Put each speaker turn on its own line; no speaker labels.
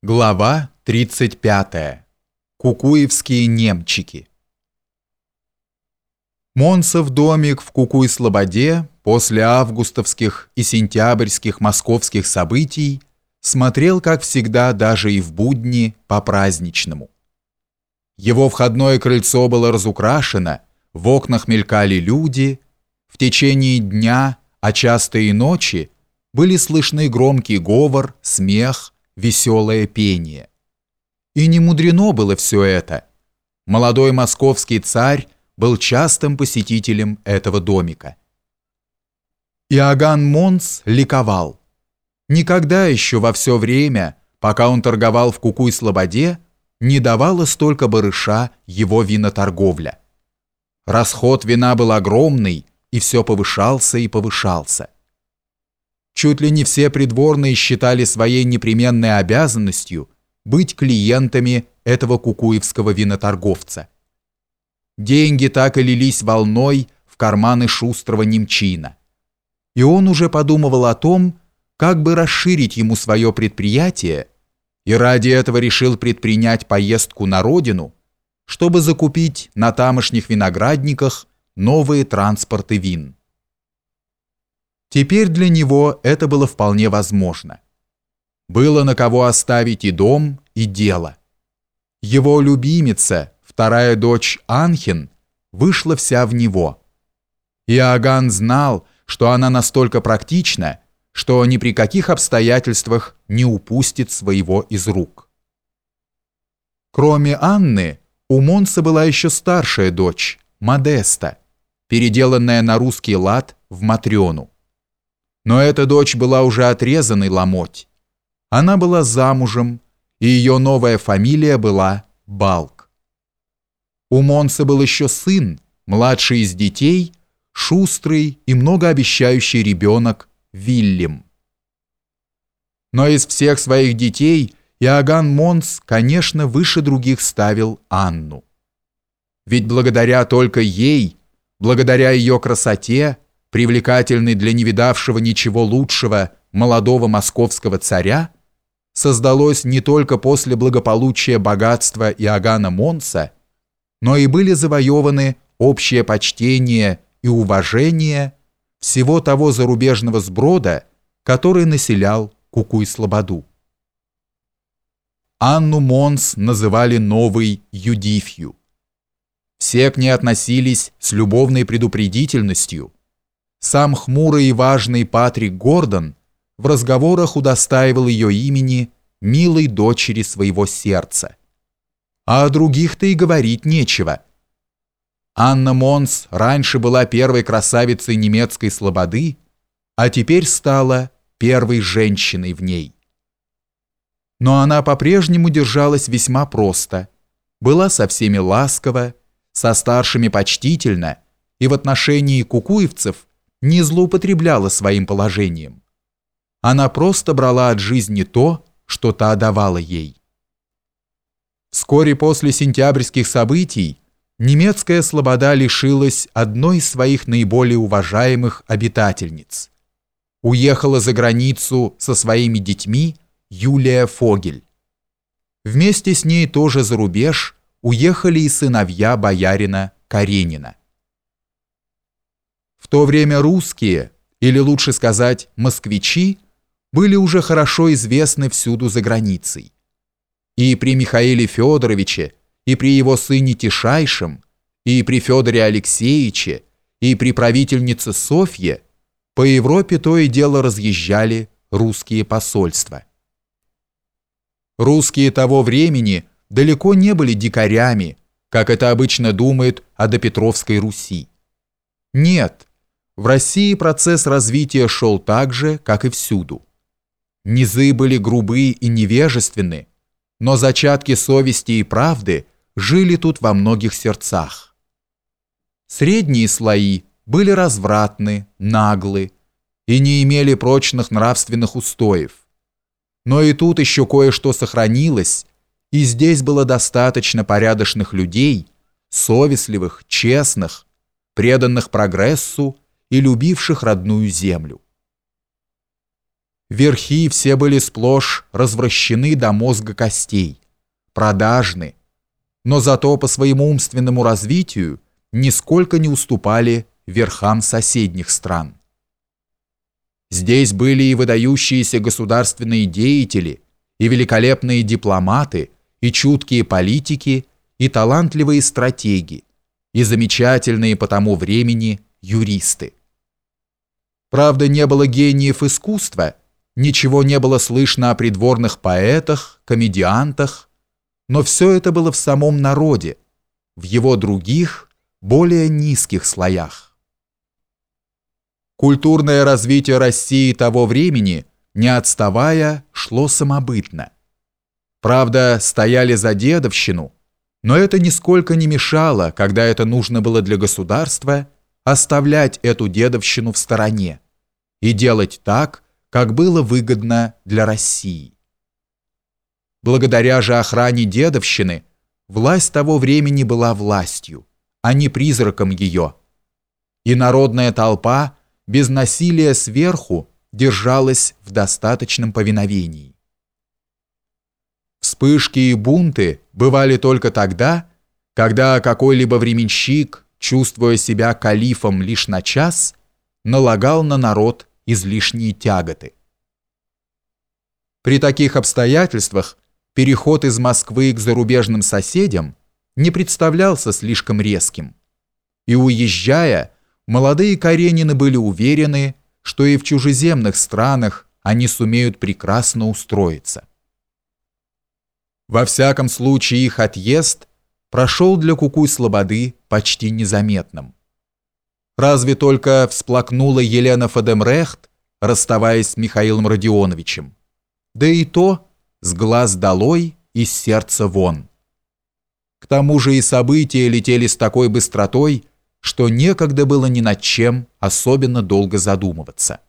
Глава 35. Кукуевские немчики. Монсов домик в Кукуй-Слободе после августовских и сентябрьских московских событий смотрел, как всегда, даже и в будни по-праздничному. Его входное крыльцо было разукрашено, в окнах мелькали люди, в течение дня, а часто и ночи, были слышны громкий говор, смех, веселое пение. И не мудрено было все это. Молодой московский царь был частым посетителем этого домика. Иоганн Монс ликовал. Никогда еще во все время, пока он торговал в Кукуй-Слободе, не давала столько барыша его виноторговля. Расход вина был огромный, и все повышался и повышался. Чуть ли не все придворные считали своей непременной обязанностью быть клиентами этого кукуевского виноторговца. Деньги так и лились волной в карманы шустрого немчина. И он уже подумывал о том, как бы расширить ему свое предприятие, и ради этого решил предпринять поездку на родину, чтобы закупить на тамошних виноградниках новые транспорты вин. Теперь для него это было вполне возможно. Было на кого оставить и дом, и дело. Его любимица, вторая дочь Анхин, вышла вся в него. Иоганн знал, что она настолько практична, что ни при каких обстоятельствах не упустит своего из рук. Кроме Анны, у Монса была еще старшая дочь, Модеста, переделанная на русский лад в Матрёну. Но эта дочь была уже отрезанной ломоть. Она была замужем, и ее новая фамилия была Балк. У Монса был еще сын, младший из детей, шустрый и многообещающий ребенок Вильям. Но из всех своих детей Иоганн Монс, конечно, выше других ставил Анну. Ведь благодаря только ей, благодаря ее красоте, привлекательный для невидавшего ничего лучшего молодого московского царя, создалось не только после благополучия богатства Иоганна Монса, но и были завоеваны общее почтение и уважение всего того зарубежного сброда, который населял Кукуй-Слободу. Анну Монс называли новой Юдифью. Все к ней относились с любовной предупредительностью – сам хмурый и важный Патрик Гордон в разговорах удостаивал ее имени милой дочери своего сердца. А о других-то и говорить нечего. Анна Монс раньше была первой красавицей немецкой слободы, а теперь стала первой женщиной в ней. Но она по-прежнему держалась весьма просто, была со всеми ласкова, со старшими почтительна и в отношении кукуевцев не злоупотребляла своим положением. Она просто брала от жизни то, что та давала ей. Вскоре после сентябрьских событий немецкая слобода лишилась одной из своих наиболее уважаемых обитательниц. Уехала за границу со своими детьми Юлия Фогель. Вместе с ней тоже за рубеж уехали и сыновья боярина Каренина. В то время русские, или лучше сказать москвичи, были уже хорошо известны всюду за границей. И при Михаиле Федоровиче, и при его сыне Тишайшем, и при Федоре Алексеевиче, и при правительнице Софье по Европе то и дело разъезжали русские посольства. Русские того времени далеко не были дикарями, как это обычно думают о допетровской Руси. Нет, в России процесс развития шел так же, как и всюду. Низы были грубы и невежественны, но зачатки совести и правды жили тут во многих сердцах. Средние слои были развратны, наглы и не имели прочных нравственных устоев. Но и тут еще кое-что сохранилось, и здесь было достаточно порядочных людей, совестливых, честных, преданных прогрессу и любивших родную землю. Верхи все были сплошь развращены до мозга костей, продажны, но зато по своему умственному развитию нисколько не уступали верхам соседних стран. Здесь были и выдающиеся государственные деятели, и великолепные дипломаты, и чуткие политики, и талантливые стратеги, и замечательные по тому времени юристы. Правда, не было гениев искусства, ничего не было слышно о придворных поэтах, комедиантах, но все это было в самом народе, в его других, более низких слоях. Культурное развитие России того времени, не отставая, шло самобытно. Правда, стояли за дедовщину, но это нисколько не мешало, когда это нужно было для государства, оставлять эту дедовщину в стороне и делать так, как было выгодно для России. Благодаря же охране дедовщины, власть того времени была властью, а не призраком ее. И народная толпа без насилия сверху держалась в достаточном повиновении. Вспышки и бунты бывали только тогда, когда какой-либо временщик, чувствуя себя калифом лишь на час, налагал на народ излишние тяготы. При таких обстоятельствах переход из Москвы к зарубежным соседям не представлялся слишком резким. И уезжая, молодые Каренины были уверены, что и в чужеземных странах они сумеют прекрасно устроиться. Во всяком случае их отъезд прошел для Кукуй-Слободы почти незаметным. Разве только всплакнула Елена Фадемрехт, расставаясь с Михаилом Родионовичем. Да и то с глаз долой и с сердца вон. К тому же и события летели с такой быстротой, что некогда было ни над чем особенно долго задумываться.